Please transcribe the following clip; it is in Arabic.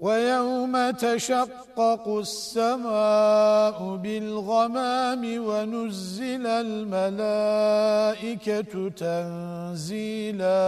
وَيَوْمَ تَشَقَّقُ السَّمَاءُ بِالْغَمَامِ وَنُزِّلَ الْمَلَائِكَةُ تَنزِيلًا